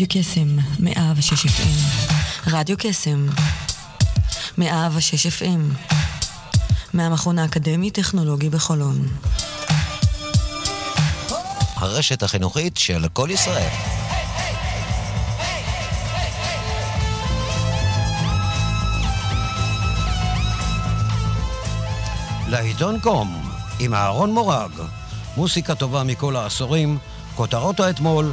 רדיו קסם, מאה ושש FM. רדיו קסם, מאה ושש FM. מהמכון האקדמי-טכנולוגי בחולון. הרשת החינוכית של כל ישראל. לעיתון קום, עם אהרון מורג, מוסיקה טובה מכל העשורים, כותרות האתמול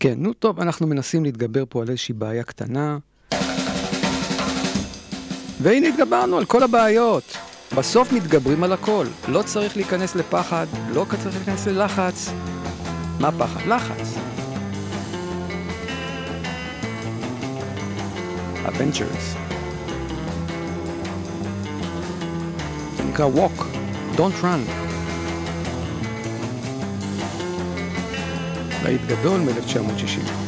כן, נו טוב, אנחנו מנסים להתגבר פה על איזושהי בעיה קטנה. והנה התגברנו על כל הבעיות. בסוף מתגברים על הכל. לא צריך להיכנס לפחד, לא צריך להיכנס ללחץ. מה פחד? לחץ. Adventures. זה נקרא walk, don't run. להיט גדול מ-1960.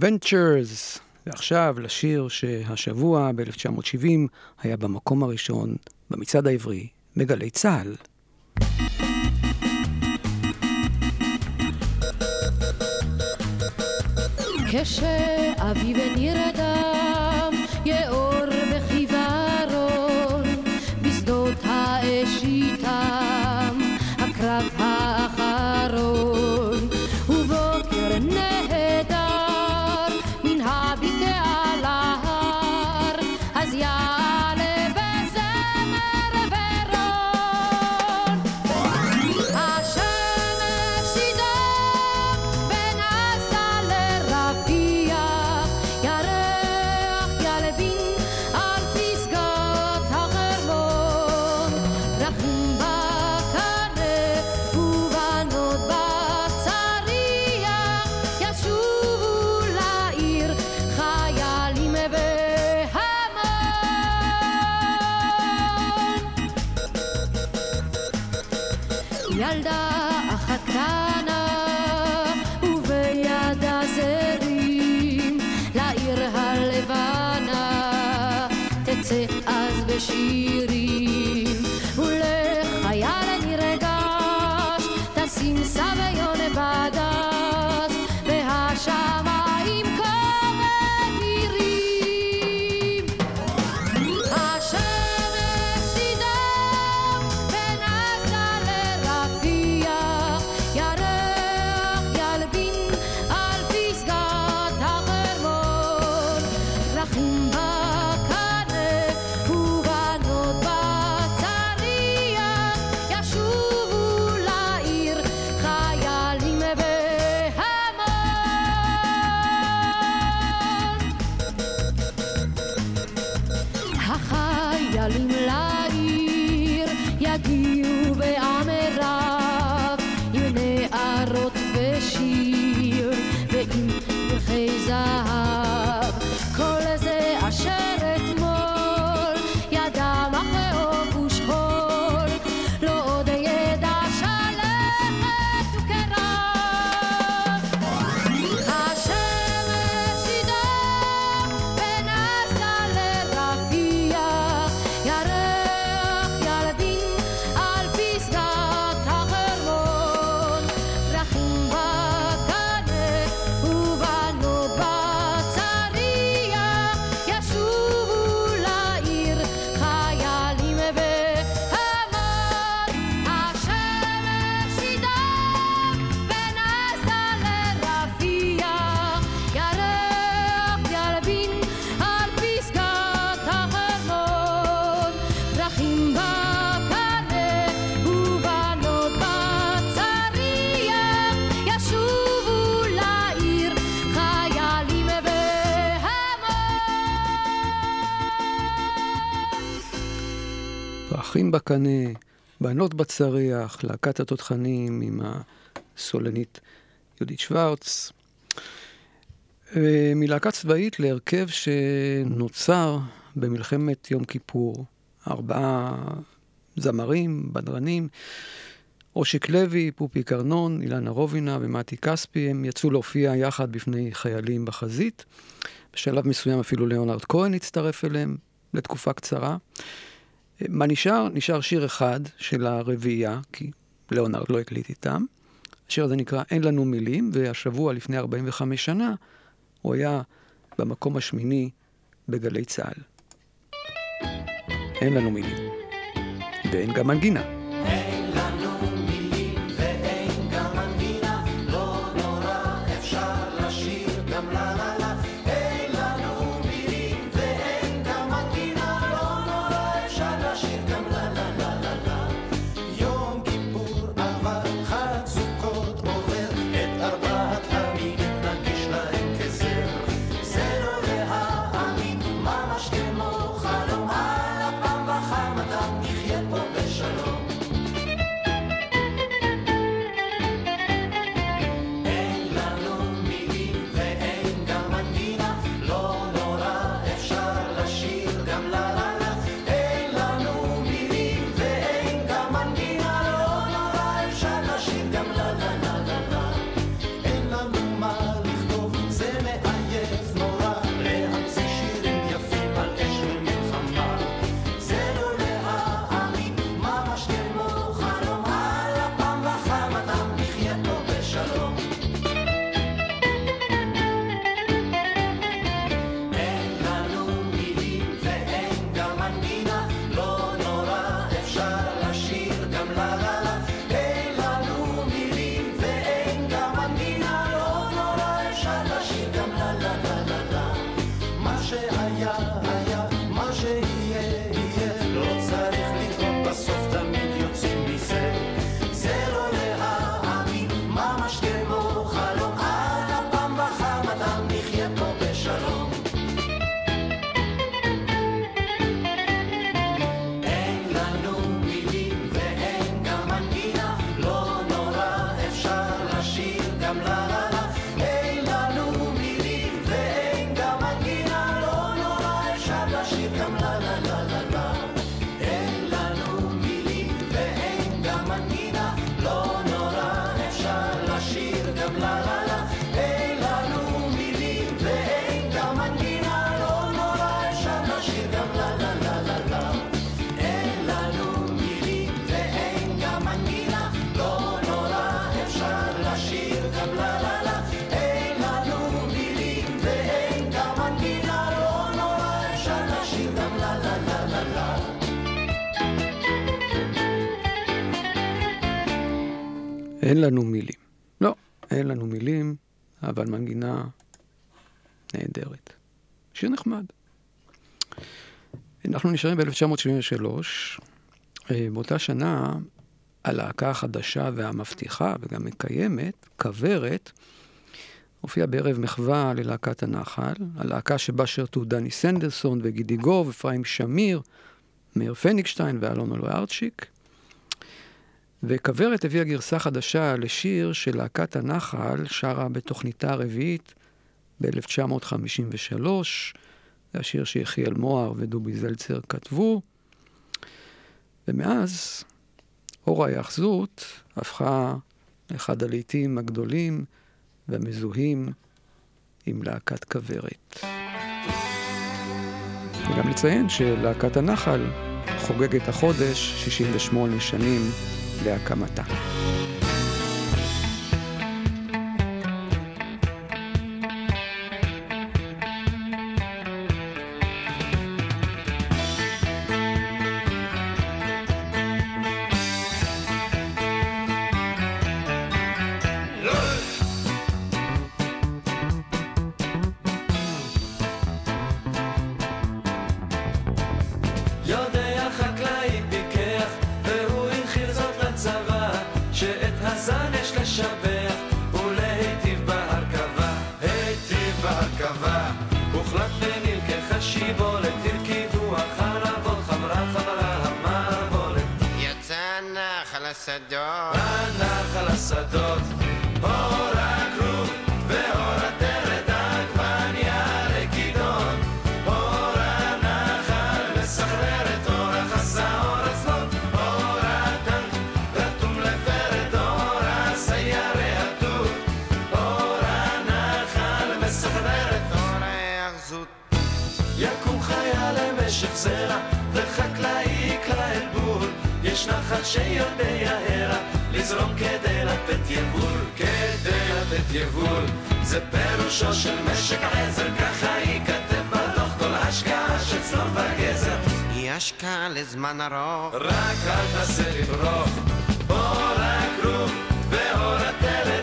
Ventures, ועכשיו לשיר שהשבוע ב-1970 היה במקום הראשון במצעד העברי בגלי צה"ל. כשאביב נרדם חיילים בקנה, בנות בצריח, להקת התותחנים עם הסולנית יהודית שוורץ. אה, מלהקה צבאית להרכב שנוצר במלחמת יום כיפור. ארבעה זמרים, בדרנים, אושיק לוי, פופי קרנון, אילנה רובינה ומתי כספי, הם יצאו להופיע יחד בפני חיילים בחזית. בשלב מסוים אפילו ליאונרד כהן הצטרף אליהם לתקופה קצרה. מה נשאר? נשאר שיר אחד של הרביעייה, כי ליאונרד לא הקליט איתם. השיר הזה נקרא "אין לנו מילים", והשבוע לפני 45 שנה הוא היה במקום השמיני בגלי צה"ל. אין לנו מילים. ואין גם מנגינה. אין לנו מילים. לא, אין לנו מילים, אבל מנגינה נהדרת. שיר נחמד. אנחנו נשארים ב-1973. באותה שנה, הלהקה החדשה והמבטיחה, וגם מקיימת, כוורת, הופיעה בערב מחווה ללהקת הנחל, הלהקה שבה שרתו דני סנדרסון וגידי גוב, אפרים שמיר, מאיר פניגשטיין ואלון אלוהי ארצ'יק. וכוורת הביאה גרסה חדשה לשיר שלהקת הנחל שרה בתוכניתה הרביעית ב-1953. זה השיר שיחיאל מוהר ודובי זלצר כתבו. ומאז אור ההיאחזות הפכה לאחד הלעיתים הגדולים והמזוהים עם להקת כוורת. וגם לציין שלהקת הנחל חוגגת החודש 68 שנים להקמתה. משק עזר, ככה ייכתב בדוח כל השקעה של וגזר. היא השקעה לזמן ארוך, רק אל תעשה לברוך, אור הכרוב ואור הטלת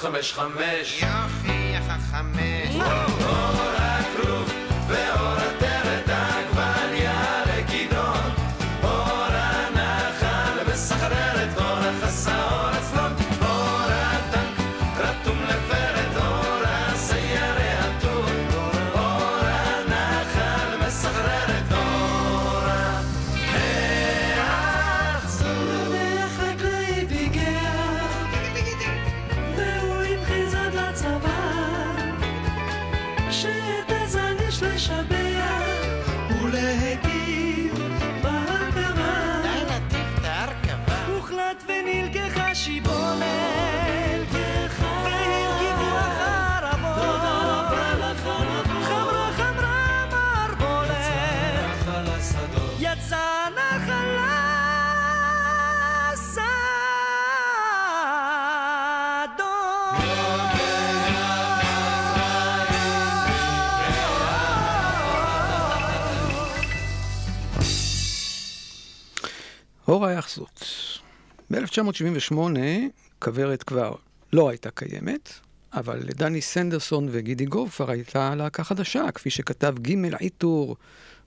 חמש חמש. יוכיח החמש, אור אור ההיאחזות. ב-1978 כוורת כבר לא הייתה קיימת, אבל לדני סנדרסון וגידי גוב כבר הייתה להקה חדשה, כפי שכתב ג' עיטור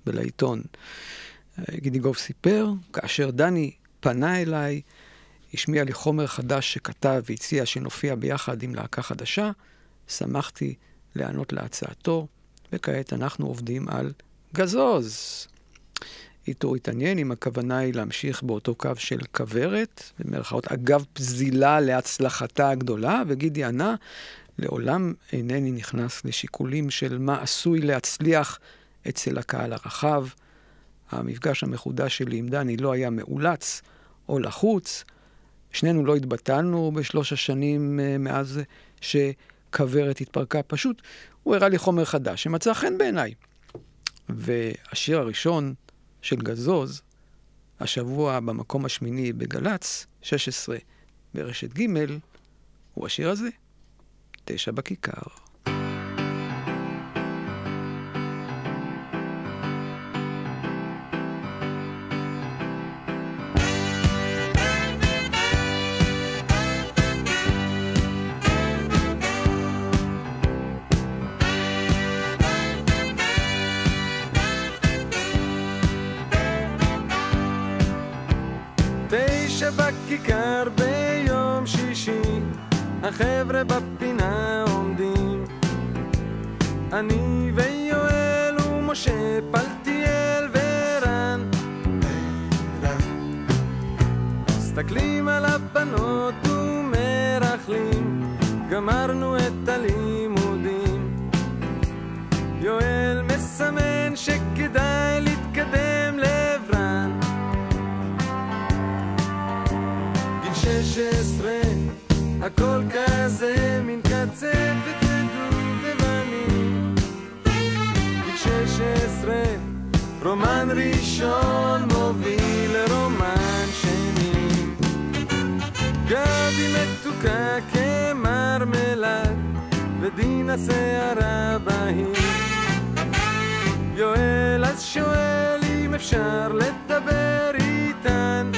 בלעיתון. אה, גידי גוב סיפר, כאשר דני פנה אליי, השמיע לי חומר חדש שכתב והציע שנופיע ביחד עם להקה חדשה, שמחתי להיענות להצעתו, וכעת אנחנו עובדים על גזוז. איתור התעניין אם הכוונה היא להמשיך באותו קו של כוורת, במרכאות אגב פזילה להצלחתה הגדולה, וגידי ענה, לעולם אינני נכנס לשיקולים של מה עשוי להצליח אצל הקהל הרחב. המפגש המחודש שלי עם דני לא היה מאולץ או לחוץ. שנינו לא התבטלנו בשלוש השנים אה, מאז שכוורת התפרקה. פשוט הוא הראה לי חומר חדש שמצא חן בעיניי. והשיר הראשון של גזוז, השבוע במקום השמיני בגל"צ, 16 ברשת ג', הוא השיר הזה, תשע בכיכר. תשע בכיכר ביום שישי, החבר'ה בפינה עומדים. אני ויואל ומשה, פלטיאל ורן. מסתכלים על הבנות ומרכלים, גמרנו את הלימודים. יואל מסמן שכדאי הכל כזה מין קצפת ודובדבנים. גיל 16, רומן ראשון מוביל לרומן שני. גבי מתוקה כמרמלד, ודינה שערה בהיר. יואל אז שואל אם אפשר לדבר איתן.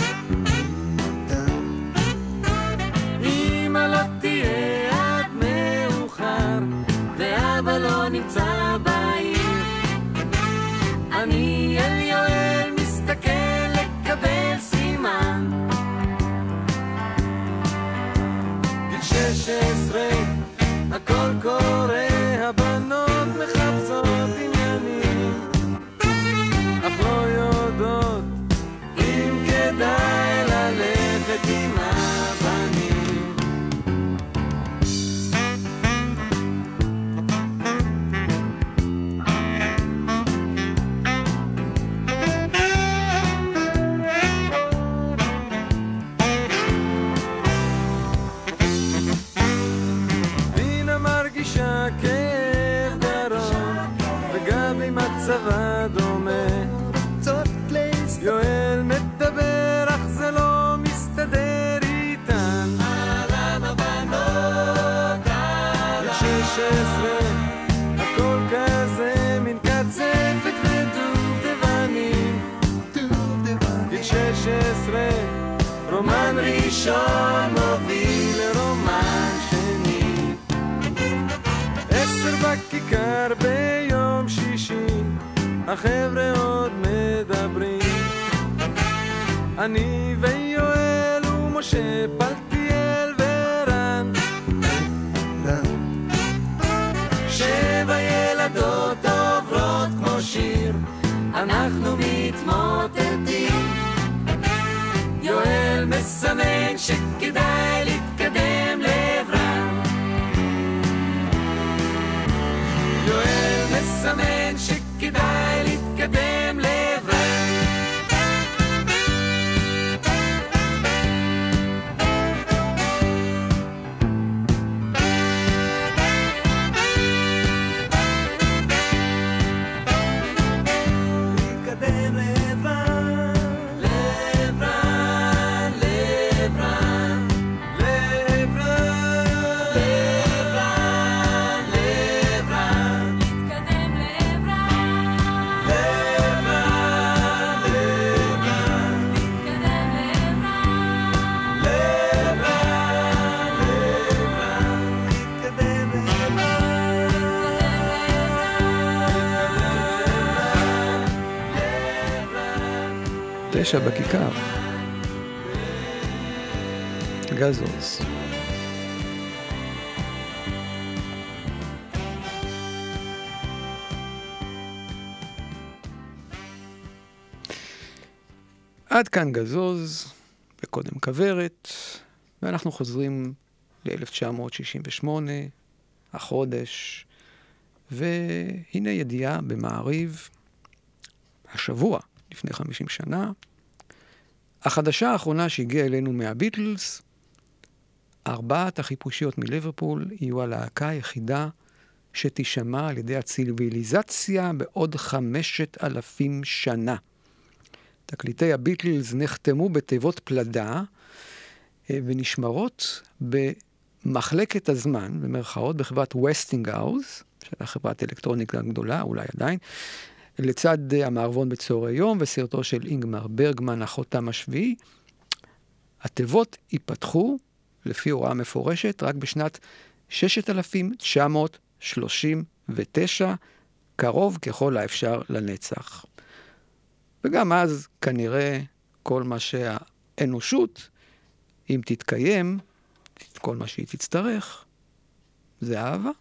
16, הכל קורה. ראשון מוביל לרומן שני. עשר בכיכר ביום שישי, החבר'ה עוד מדברים. אני ויואל ומשה, פלטיאל ורן. שבע ילדות עוברות כמו שיר, אנחנו מתמוטטים. יואל מסמן שכדאי להתקדם תשע בכיכר. גזוז. עד כאן גזוז, וקודם כוורת, ואנחנו חוזרים ל-1968, החודש, והנה ידיעה במעריב, השבוע, לפני 50 שנה, החדשה האחרונה שהגיעה אלינו מהביטלס, ארבעת החיפושיות מליברפול יהיו הלהקה היחידה שתישמע על ידי הציוויליזציה בעוד חמשת אלפים שנה. תקליטי הביטלס נחתמו בתיבות פלדה אה, ונשמרות במחלקת הזמן, במרכאות, בחברת וסטינגהאוז, שהייתה חברת אלקטרוניקה גדולה, אולי עדיין, לצד המערבון בצהרי יום וסרטו של אינגמר ברגמן, החותם השביעי, התיבות ייפתחו, לפי הוראה מפורשת, רק בשנת 6939, קרוב ככל האפשר לנצח. וגם אז כנראה כל מה שהאנושות, אם תתקיים, כל מה שהיא תצטרך, זה אהבה.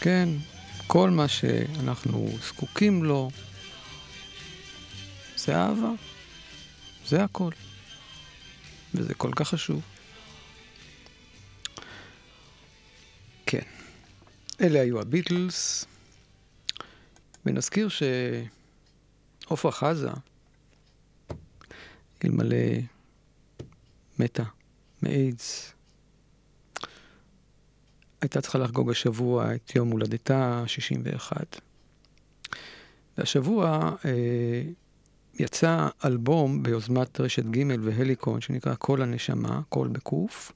כן, כל מה שאנחנו זקוקים לו זה אהבה. זה הכל. וזה כל כך חשוב. כן, אלה היו הביטלס, ונזכיר שעופרה חזה, אלמלא מתה מאיידס הייתה צריכה לחגוג השבוע את יום הולדתה ה-61. והשבוע אה, יצא אלבום ביוזמת רשת ג' והליקון, שנקרא "קול הנשמה", קול בקוף,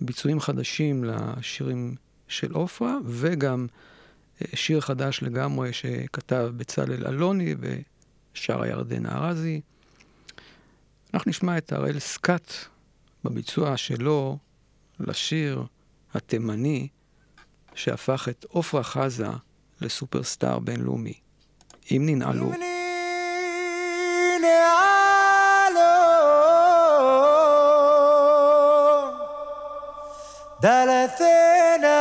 ביצועים חדשים לשירים של עופרה, וגם אה, שיר חדש לגמרי שכתב בצלאל אלוני ושרה ירדנה ארזי. אנחנו נשמע את הראל סקאט בביצוע שלו לשיר התימני שהפך את עפרה חזה לסופרסטאר בינלאומי. אם ננעלו. Dalla cena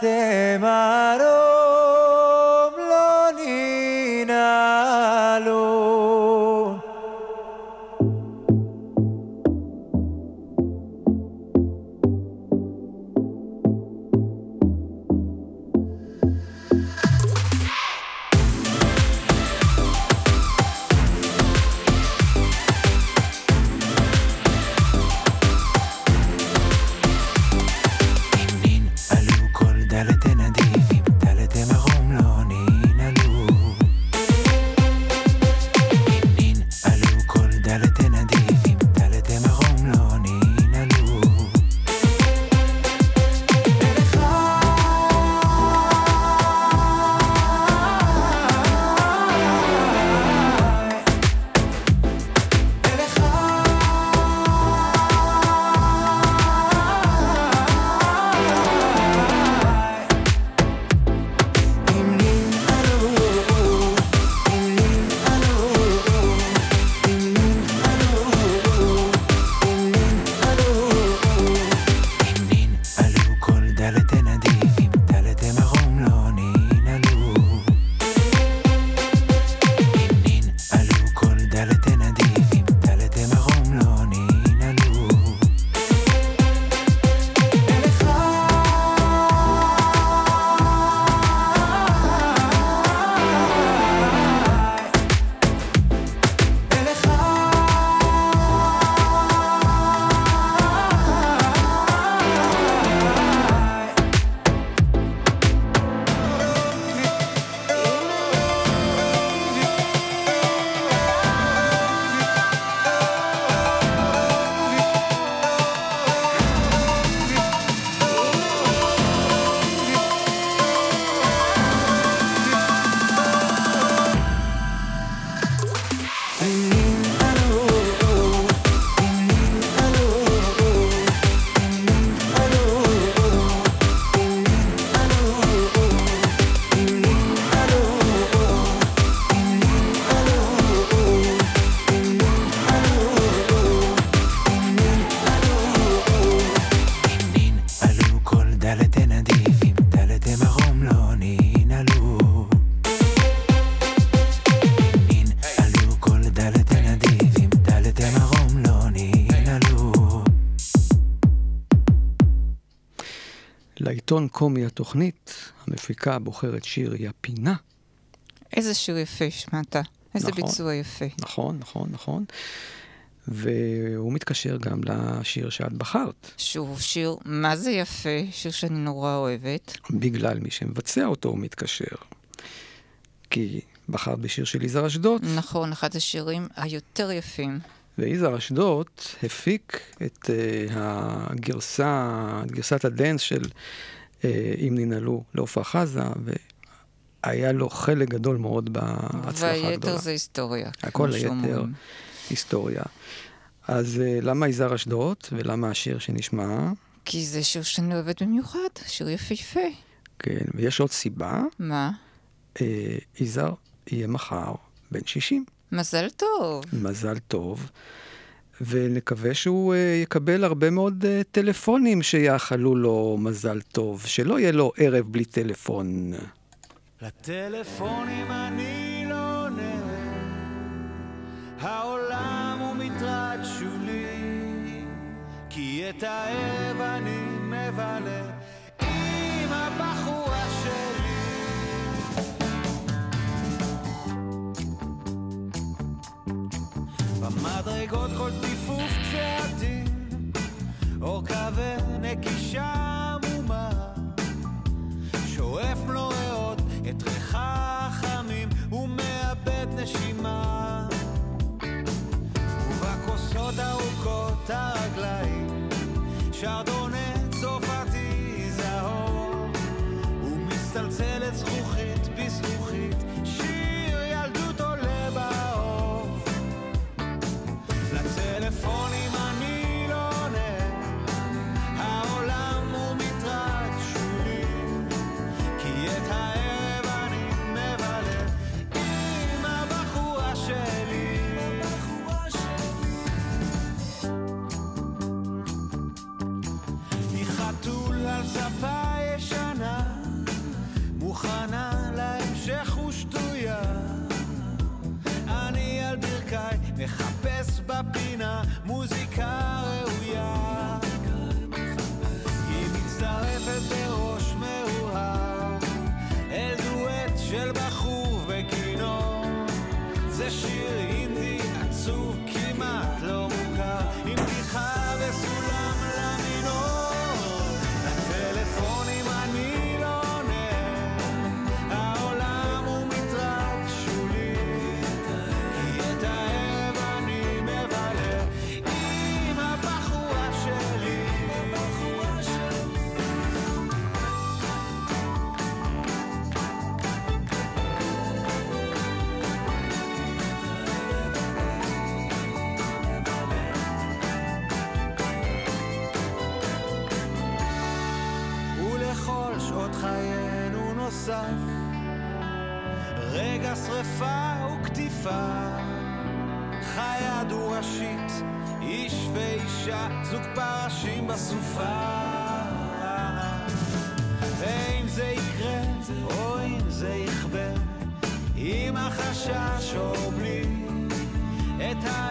temarom קומי התוכנית, המפיקה בוחרת שיר היא הפינה. איזה שיר יפה שמעת. איזה נכון. ביצוע יפה. נכון, נכון, נכון. והוא מתקשר גם לשיר שאת בחרת, שוב, שיר מה זה יפה, שיר שאני נורא אוהבת. בגלל מי שמבצע אותו הוא מתקשר. כי בחרת בשיר של יזהר אשדוד, נכון, אחד השירים היותר יפים. ויזהר אשדוד הפיק את uh, הגרסה, גרסת הדנס של אם ננעלו לעופרה חזה, והיה לו חלק גדול מאוד בהצלחה והיתר הגדולה. זה היסטוריה. הכל היתר. היסטוריה. אז uh, למה יזהר אשדוד, ולמה השיר שנשמע? כי זה שיר שאני אוהבת במיוחד, שיר יפהפה. כן, ויש עוד סיבה, מה? אה, יזהר יהיה מחר בן 60. מזל טוב. מזל טוב. ונקווה שהוא uh, יקבל הרבה מאוד uh, טלפונים שיאחלו לו מזל טוב, שלא יהיה לו ערב בלי טלפון. לטלפונים אני לא עונה, העולם הוא מטרד שולי, כי את הערב אני מבלה במדרגות כל טיפוף צעדים, אורכה ונקישה עמומה. שואף לו ריאות את ריחה החמים ומאבד נשימה ובכוסות ארוכות הרגליים שרדונה צרפתי זהוב ומסתלצלת זכוכית וקטיפה חיה דו-ראשית איש ואישה זוג פרשים בסופה. ואם זה יקרה או אם זה יכבה עם החשש או בלי את הערב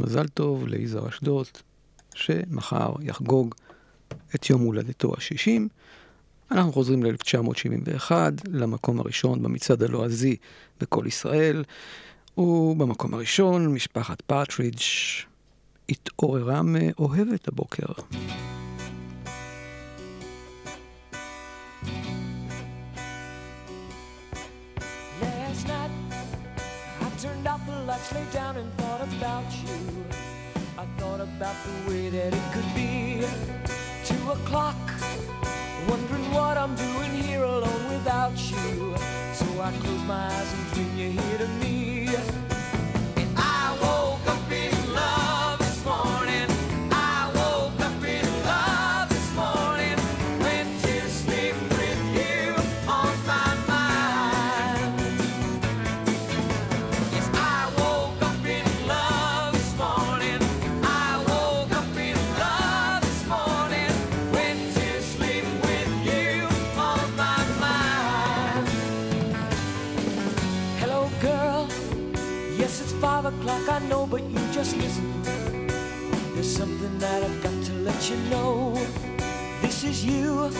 מזל טוב ליזהר אשדוד, שמחר יחגוג את יום הולדתו ה-60. אנחנו חוזרים ל-1971, למקום הראשון במצעד הלועזי בכל ישראל, ובמקום הראשון משפחת פרטרידג' התעוררה מאוהבת הבוקר. About the way that it could be. Two o'clock, wondering what I'm doing here alone without you. So I close my eyes and dream you're here to me. Just listen. There's something that I've got to let you know. This is you.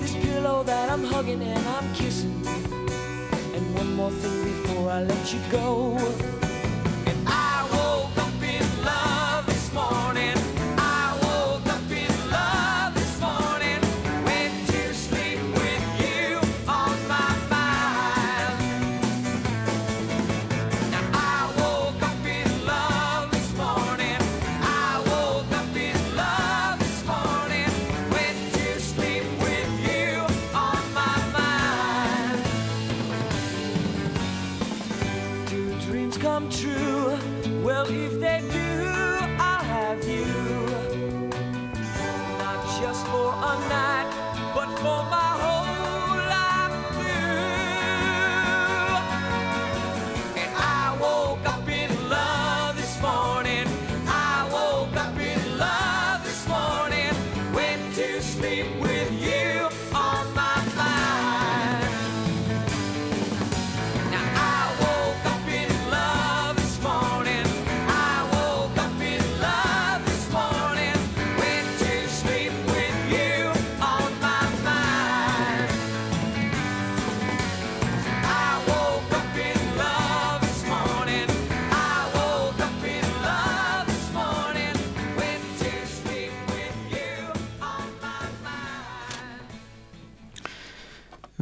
This pillow that I'm hugging and I'm kissing. And one more thing before I let you go. And I woke up in love this morning.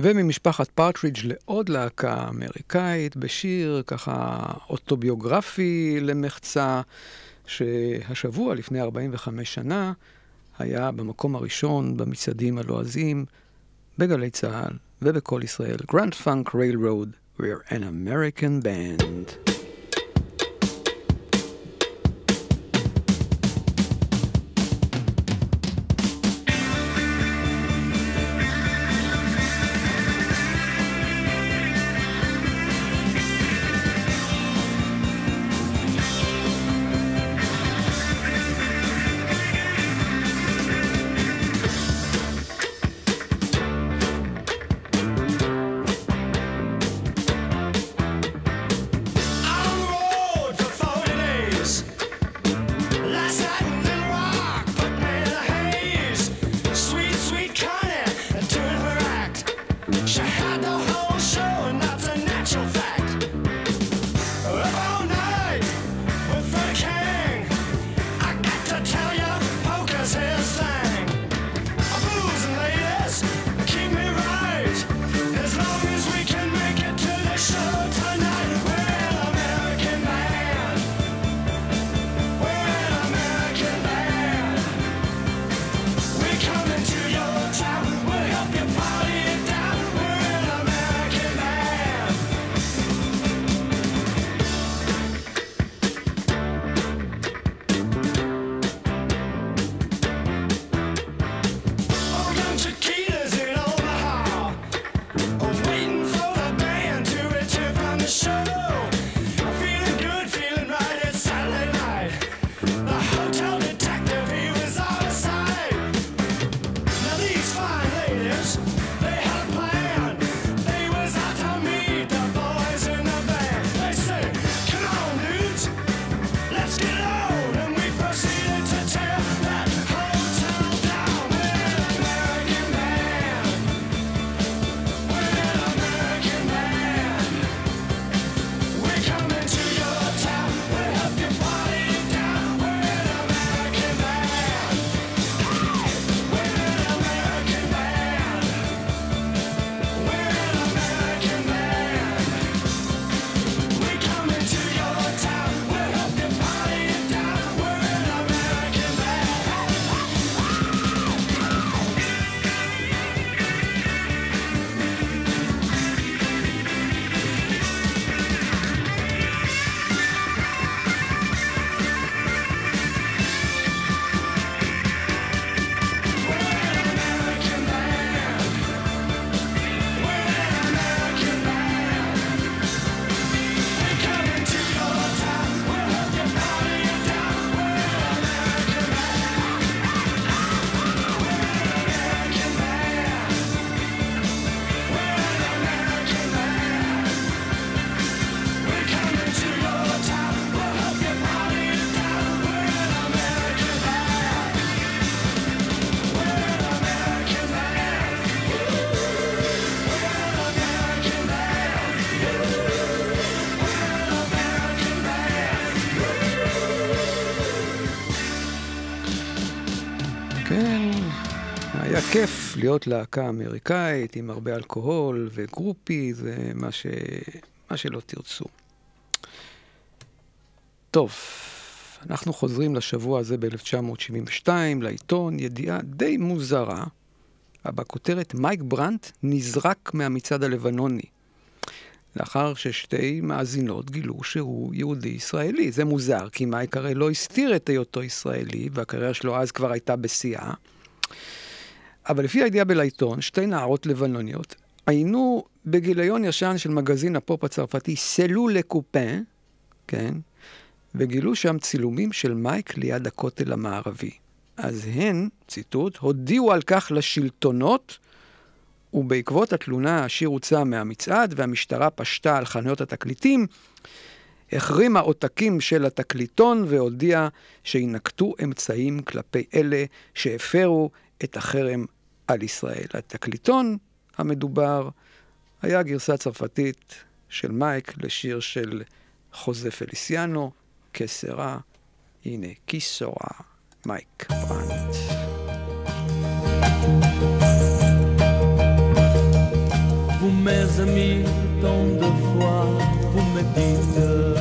וממשפחת פרטרידג' לעוד להקה אמריקאית בשיר ככה אוטוביוגרפי למחצה, שהשבוע לפני 45 שנה היה במקום הראשון במצעדים הלועזיים בגלי צה"ל ובקול ישראל, Grand Funk Railroad, We're an American Band. להיות להקה אמריקאית עם הרבה אלכוהול וגרופי ומה ש... מה שלא תרצו. טוב, אנחנו חוזרים לשבוע הזה ב-1972, לעיתון, ידיעה די מוזרה, בכותרת מייק ברנט נזרק מהמצעד הלבנוני. לאחר ששתי מאזינות גילו שהוא יהודי ישראלי. זה מוזר, כי מייק הרי לא הסתיר את היותו ישראלי, והקריירה שלו אז כבר הייתה בשיאה. אבל לפי הידיעה בלעיתון, שתי נערות לבנוניות עיינו בגיליון ישן של מגזין הפופ הצרפתי סלו לקופן, כן, וגילו שם צילומים של מייק ליד הכותל המערבי. אז הן, ציטוט, הודיעו על כך לשלטונות, ובעקבות התלונה השיר הוצא מהמצעד והמשטרה פשטה על חנויות התקליטים, החרימה עותקים של התקליטון והודיעה שינקטו אמצעים כלפי אלה שהפרו את החרם על ישראל. התקליטון המדובר היה גרסה צרפתית של מייק לשיר של חוזה פליסיאנו, כסרה, הנה, כיסורה, מייק ברנט. mes amis, tant de fois, vous me dites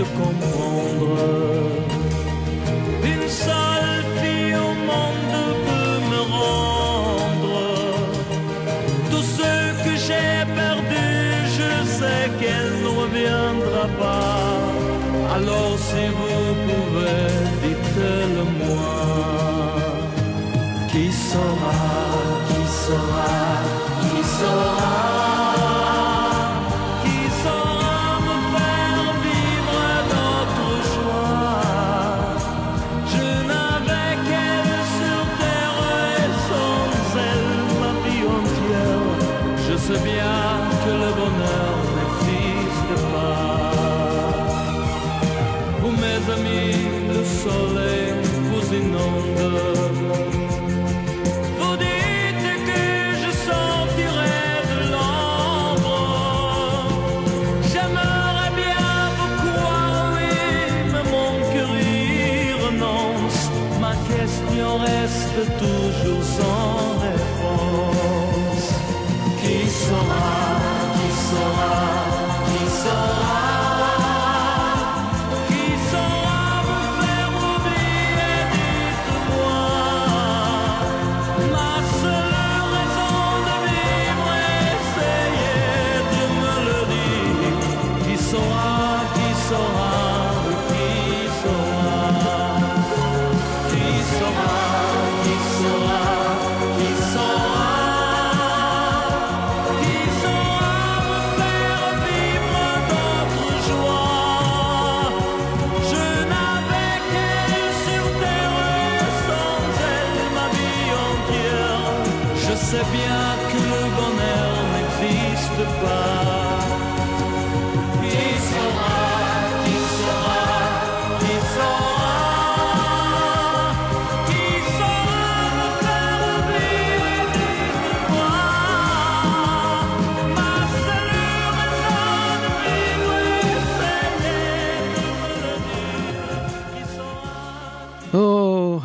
de comprendre.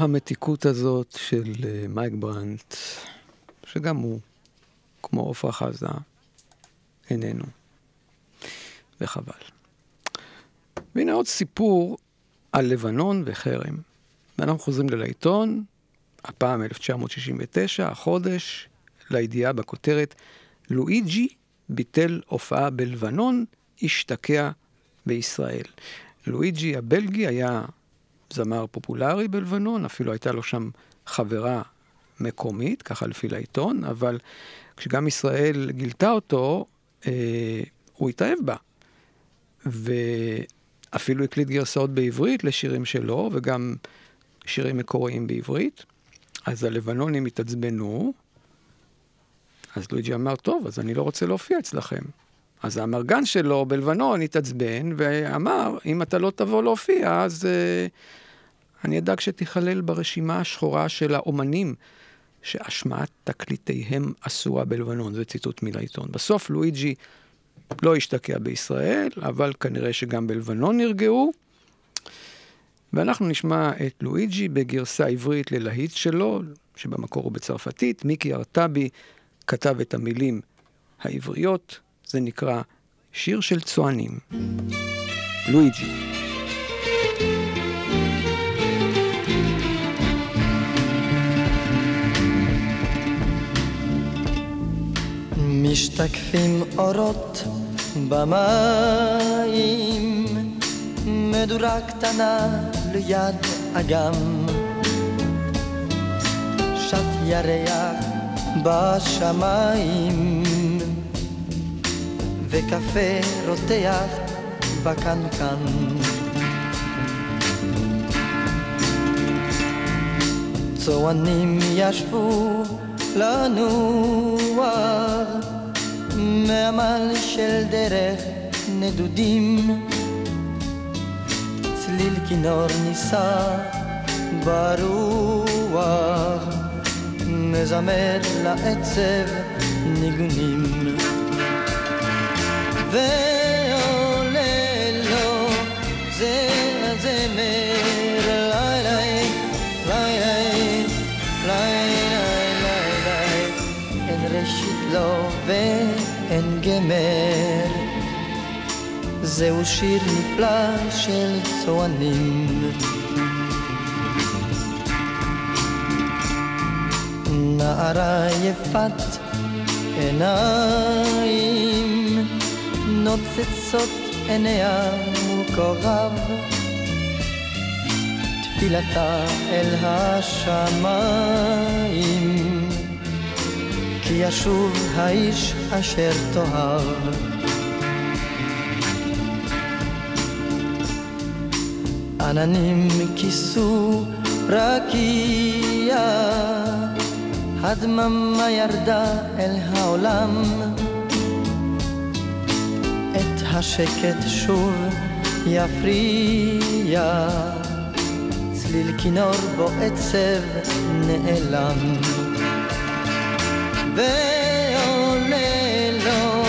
המתיקות הזאת של אה, מייק ברנט, שגם הוא, כמו עפרה חזה, איננו. וחבל. והנה עוד סיפור על לבנון וחרם. ואנחנו חוזרים לעיתון, הפעם 1969, החודש, לידיעה בכותרת, לואיג'י ביטל הופעה בלבנון, השתקע בישראל. לואיג'י הבלגי היה זמר פופולרי בלבנון, אפילו הייתה לו שם חברה מקומית, ככה לפי לעיתון, אבל כשגם ישראל גילתה אותו, הוא התאהב בה. ואפילו הקליט גרסאות בעברית לשירים שלו, וגם שירים מקוריים בעברית. אז הלבנונים התעצבנו, אז לואיג'י אמר, טוב, אז אני לא רוצה להופיע אצלכם. אז האמרגן שלו בלבנון התעצבן ואמר, אם אתה לא תבוא להופיע, אז uh, אני אדאג שתיכלל ברשימה השחורה של האומנים שהשמעת תקליטיהם אסורה בלבנון. זה ציטוט מלעיתון. בסוף לואיג'י לא השתקע בישראל, אבל כנראה שגם בלבנון נרגעו. ואנחנו נשמע את לואיג'י בגרסה עברית ללהיט שלו, שבמקור הוא בצרפתית. מיקי ארטבי כתב את המילים העבריות. זה נקרא שיר של צוענים. לואיג'י. משתקפים אורות במים, מדורה קטנה ליד אגם. שט ירח בשמיים. וקפה רותח בקנקן. צוענים ישבו לנוע מעמל של דרך נדודים. צליל כינור נישא ברוח מזמר לעצב ניגונים. ועולה גמר זהו שיר נפלא של צוענים. נערה יפת עיניים נוצצות עיניה מול כוכב תפילתה אל השמיים כי ישוב האיש אשר תאהב. עננים כיסו רקיע הדממה ירדה אל העולם. את השקט שוב יפריע צליל כינור בו עצב נעלם ועולה לו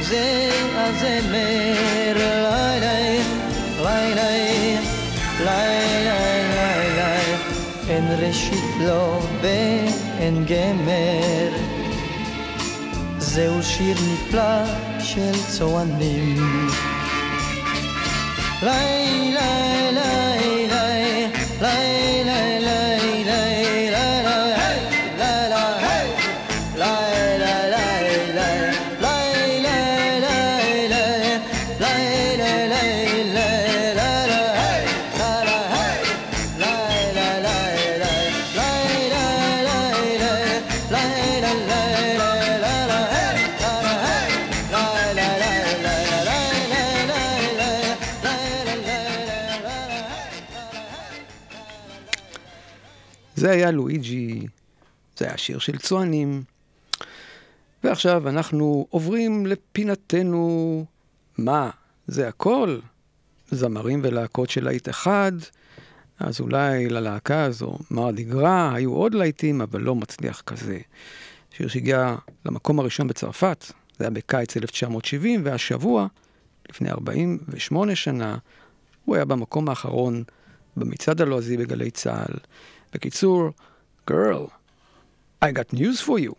זה הזמר לילה לילה לילה לילה אין ראשית לו ואין גמר זהו שיר נפלא של צוענים לילה לילה לילה זה היה לואיג'י, זה היה שיר של צוענים. ועכשיו אנחנו עוברים לפינתנו, מה, זה הכל? זמרים ולהקות של להיט אחד, אז אולי ללהקה הזו, מרדי גרא, היו עוד להיטים, אבל לא מצליח כזה. שיר שהגיע למקום הראשון בצרפת, זה היה בקיץ 1970, והשבוע, לפני 48 שנה, הוא היה במקום האחרון במצעד הלועזי בגלי צה"ל. בקיצור, girl, I got news for you.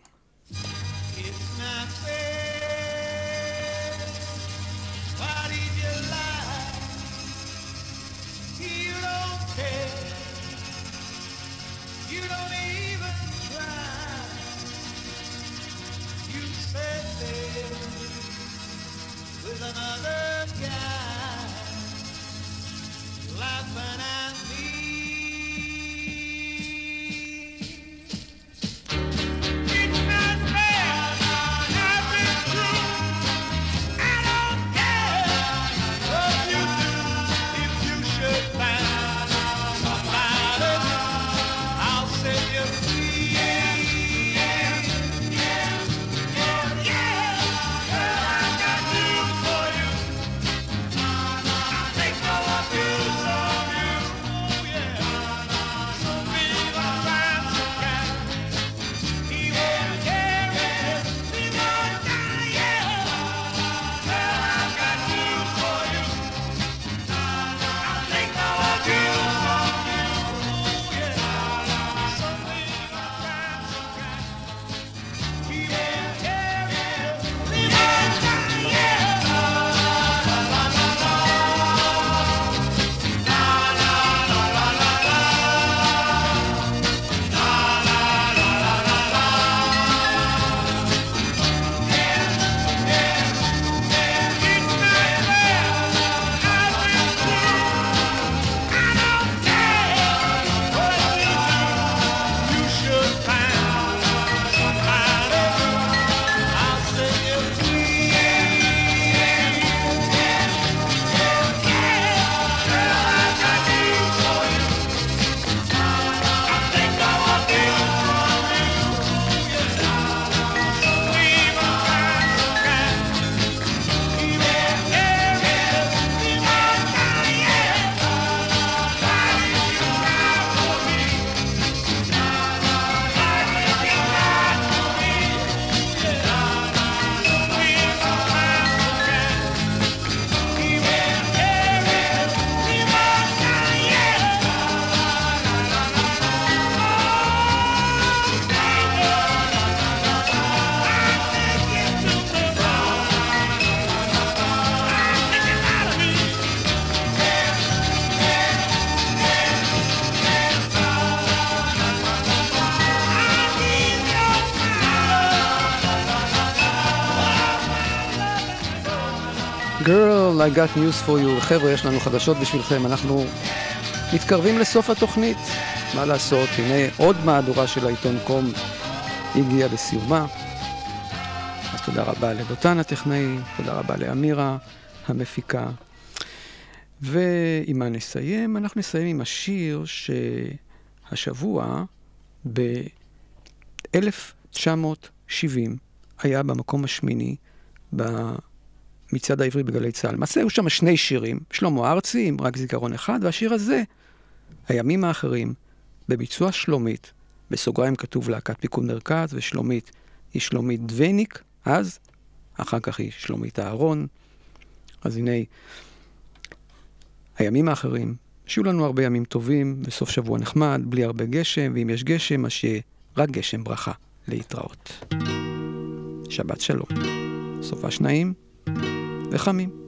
I got news for you. חבר'ה, יש לנו חדשות בשבילכם. אנחנו מתקרבים לסוף התוכנית. מה לעשות, הנה עוד מהדורה של העיתון קום הגיעה לסיומה. אז תודה רבה לדותן הטכנאי, תודה רבה לאמירה המפיקה. ועם מה נסיים? אנחנו נסיים עם השיר שהשבוע ב-1970 היה במקום השמיני במצעד העברי בגלי צה"ל. למעשה היו שם שני שירים, שלמה ארצי עם רק זיכרון אחד, והשיר הזה, הימים האחרים, בביצוע שלומית, בסוגריים כתוב להקת פיקוד מרכז, ושלומית היא שלומית דבניק, אז, אחר כך היא שלומית אהרון. אז הנה, הימים האחרים, שיהיו לנו הרבה ימים טובים, בסוף שבוע נחמד, בלי הרבה גשם, ואם יש גשם, אז שיהיה רק גשם ברכה להתראות. שבת שלום. סופה שניים וחמים.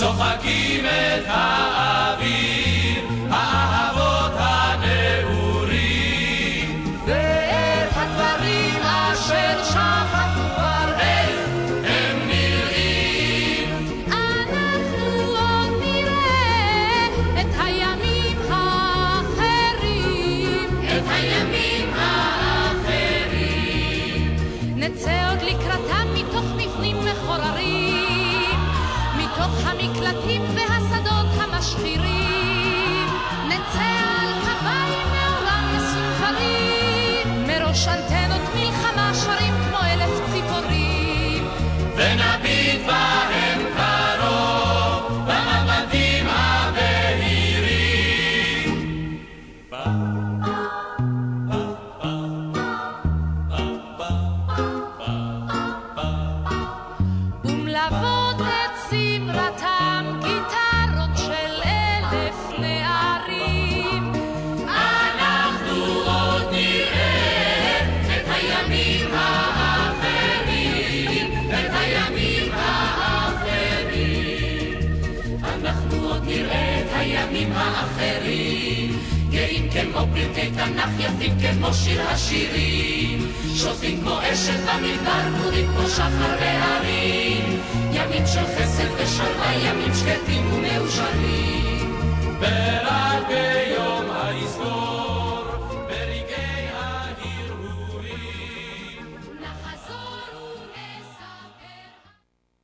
צוחקים את האוויר, שיר השירים. שופטים כמו אשת במדבר, פורים כמו שחר בהרים. ימים של חסד ושלווה, ימים שקטים ומאושרים. ורק ביום ההיסטוריה